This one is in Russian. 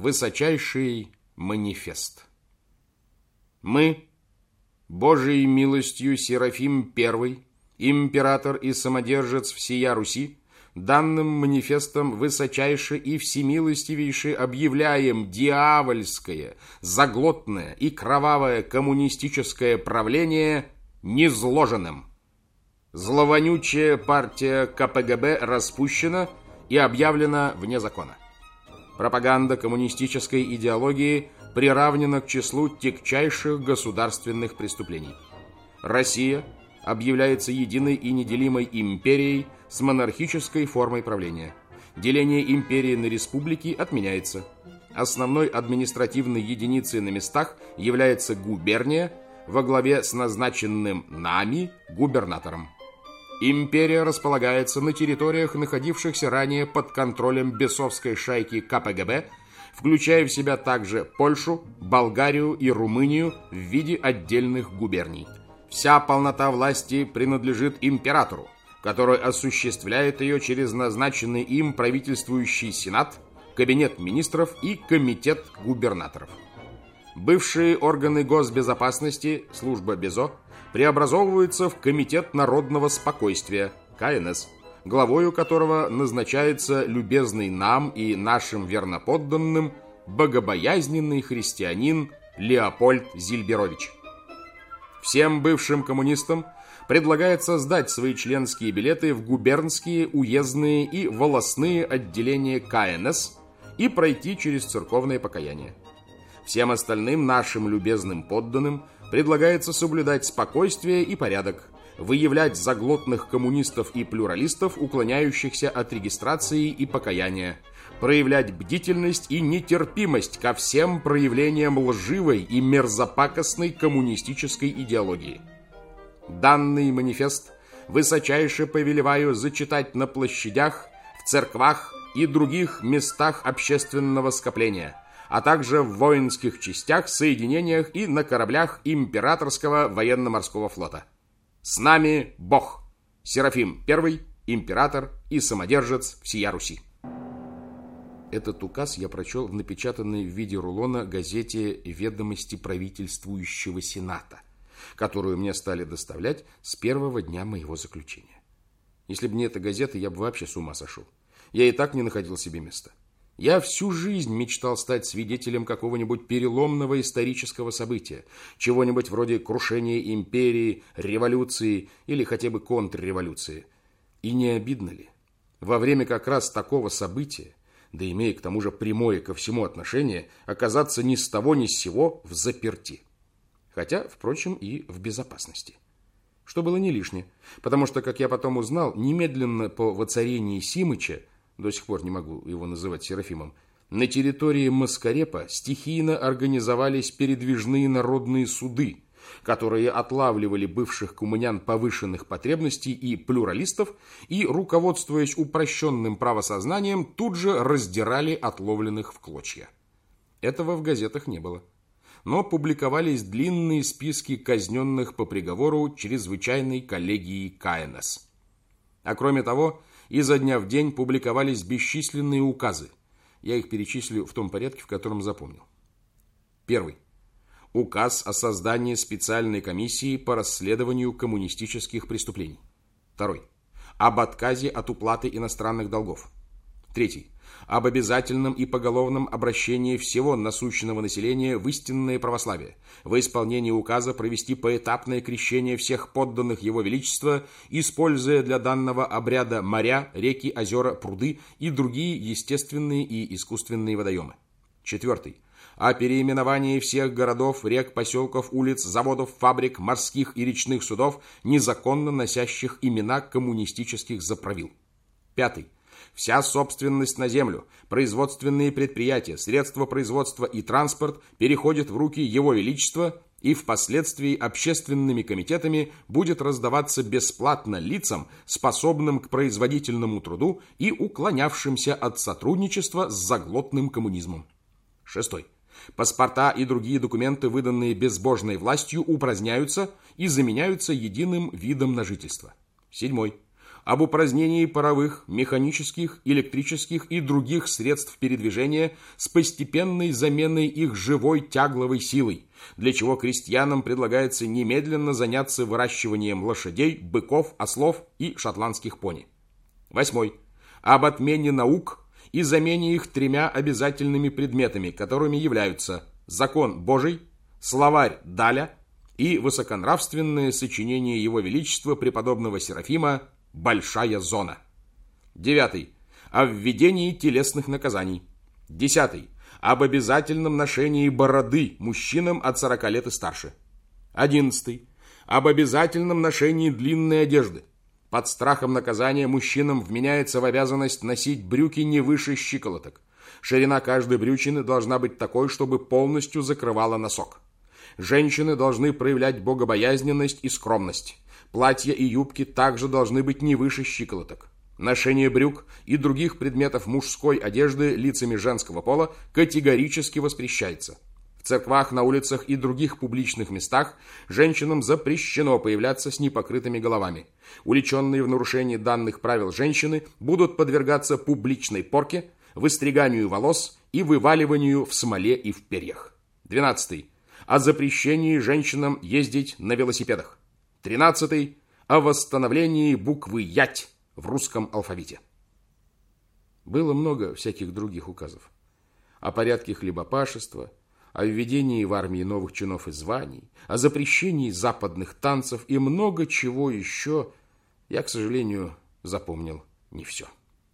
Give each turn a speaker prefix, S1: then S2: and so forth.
S1: Высочайший манифест. Мы, Божией милостью Серафим I, император и самодержец всея Руси, данным манифестом высочайше и всемилостивейше объявляем дьявольское, заглотное и кровавое коммунистическое правление незложенным. Зловонючая партия КПГБ распущена и объявлена вне закона. Пропаганда коммунистической идеологии приравнена к числу тягчайших государственных преступлений. Россия объявляется единой и неделимой империей с монархической формой правления. Деление империи на республики отменяется. Основной административной единицей на местах является губерния во главе с назначенным нами губернатором. Империя располагается на территориях, находившихся ранее под контролем бесовской шайки КПГБ, включая в себя также Польшу, Болгарию и Румынию в виде отдельных губерний. Вся полнота власти принадлежит императору, который осуществляет ее через назначенный им правительствующий сенат, кабинет министров и комитет губернаторов. Бывшие органы госбезопасности, служба БЕЗО, преобразовываются в Комитет народного спокойствия, КНС, главою которого назначается любезный нам и нашим верноподданным богобоязненный христианин Леопольд Зильберович. Всем бывшим коммунистам предлагается сдать свои членские билеты в губернские, уездные и волосные отделения КНС и пройти через церковное покаяние. Всем остальным нашим любезным подданным предлагается соблюдать спокойствие и порядок, выявлять заглотных коммунистов и плюралистов, уклоняющихся от регистрации и покаяния, проявлять бдительность и нетерпимость ко всем проявлениям лживой и мерзопакостной коммунистической идеологии. Данный манифест высочайше повелеваю зачитать на площадях, в церквах и других местах общественного скопления – а также в воинских частях, соединениях и на кораблях императорского военно-морского флота. С нами Бог, Серафим I, император и самодержец всея Руси. Этот указ я прочел в напечатанной в виде рулона газете «Ведомости правительствующего Сената», которую мне стали доставлять с первого дня моего заключения. Если бы не эта газета, я бы вообще с ума сошел. Я и так не находил себе места. Я всю жизнь мечтал стать свидетелем какого-нибудь переломного исторического события, чего-нибудь вроде крушения империи, революции или хотя бы контрреволюции. И не обидно ли? Во время как раз такого события, да имея к тому же прямое ко всему отношение, оказаться ни с того ни с сего в заперти. Хотя, впрочем, и в безопасности. Что было не лишнее, потому что, как я потом узнал, немедленно по воцарении Симыча до сих пор не могу его называть Серафимом, на территории Маскарепа стихийно организовались передвижные народные суды, которые отлавливали бывших коммунян повышенных потребностей и плюралистов и, руководствуясь упрощенным правосознанием, тут же раздирали отловленных в клочья. Этого в газетах не было. Но публиковались длинные списки казненных по приговору чрезвычайной коллегии КНС. А кроме того, изо дня в день публиковались бесчисленные указы. Я их перечислю в том порядке, в котором запомнил. Первый. Указ о создании специальной комиссии по расследованию коммунистических преступлений. Второй. Об отказе от уплаты иностранных долгов. Третий об обязательном и поголовном обращении всего насущного населения в истинное православие, во исполнение указа провести поэтапное крещение всех подданных Его Величества, используя для данного обряда моря, реки, озера, пруды и другие естественные и искусственные водоемы. Четвертый о переименовании всех городов, рек, поселков, улиц, заводов, фабрик, морских и речных судов, незаконно носящих имена коммунистических заправил. Пятый Вся собственность на землю, производственные предприятия, средства производства и транспорт переходят в руки Его Величества и впоследствии общественными комитетами будет раздаваться бесплатно лицам, способным к производительному труду и уклонявшимся от сотрудничества с заглотным коммунизмом. Шестой. Паспорта и другие документы, выданные безбожной властью, упраздняются и заменяются единым видом на жительство. Седьмой об упразднении паровых, механических, электрических и других средств передвижения с постепенной заменой их живой тягловой силой, для чего крестьянам предлагается немедленно заняться выращиванием лошадей, быков, ослов и шотландских пони. Восьмой. Об отмене наук и замене их тремя обязательными предметами, которыми являются закон Божий, словарь Даля и высоконравственное сочинение Его Величества преподобного Серафима «Большая зона». Девятый. О введении телесных наказаний. Десятый. Об обязательном ношении бороды мужчинам от 40 лет и старше. Одиннадцатый. Об обязательном ношении длинной одежды. Под страхом наказания мужчинам вменяется в обязанность носить брюки не выше щиколоток. Ширина каждой брючины должна быть такой, чтобы полностью закрывала носок. Женщины должны проявлять богобоязненность и скромность. Платья и юбки также должны быть не выше щиколоток. Ношение брюк и других предметов мужской одежды лицами женского пола категорически воспрещается. В церквах, на улицах и других публичных местах женщинам запрещено появляться с непокрытыми головами. Уличенные в нарушении данных правил женщины будут подвергаться публичной порке, выстриганию волос и вываливанию в смоле и в перьях. 12. О запрещении женщинам ездить на велосипедах. 13. О восстановлении буквы «ять» в русском алфавите. Было много всяких других указов. О порядке хлебопашества, о введении в армии новых чинов и званий, о запрещении западных танцев и много чего еще, я, к сожалению, запомнил не все.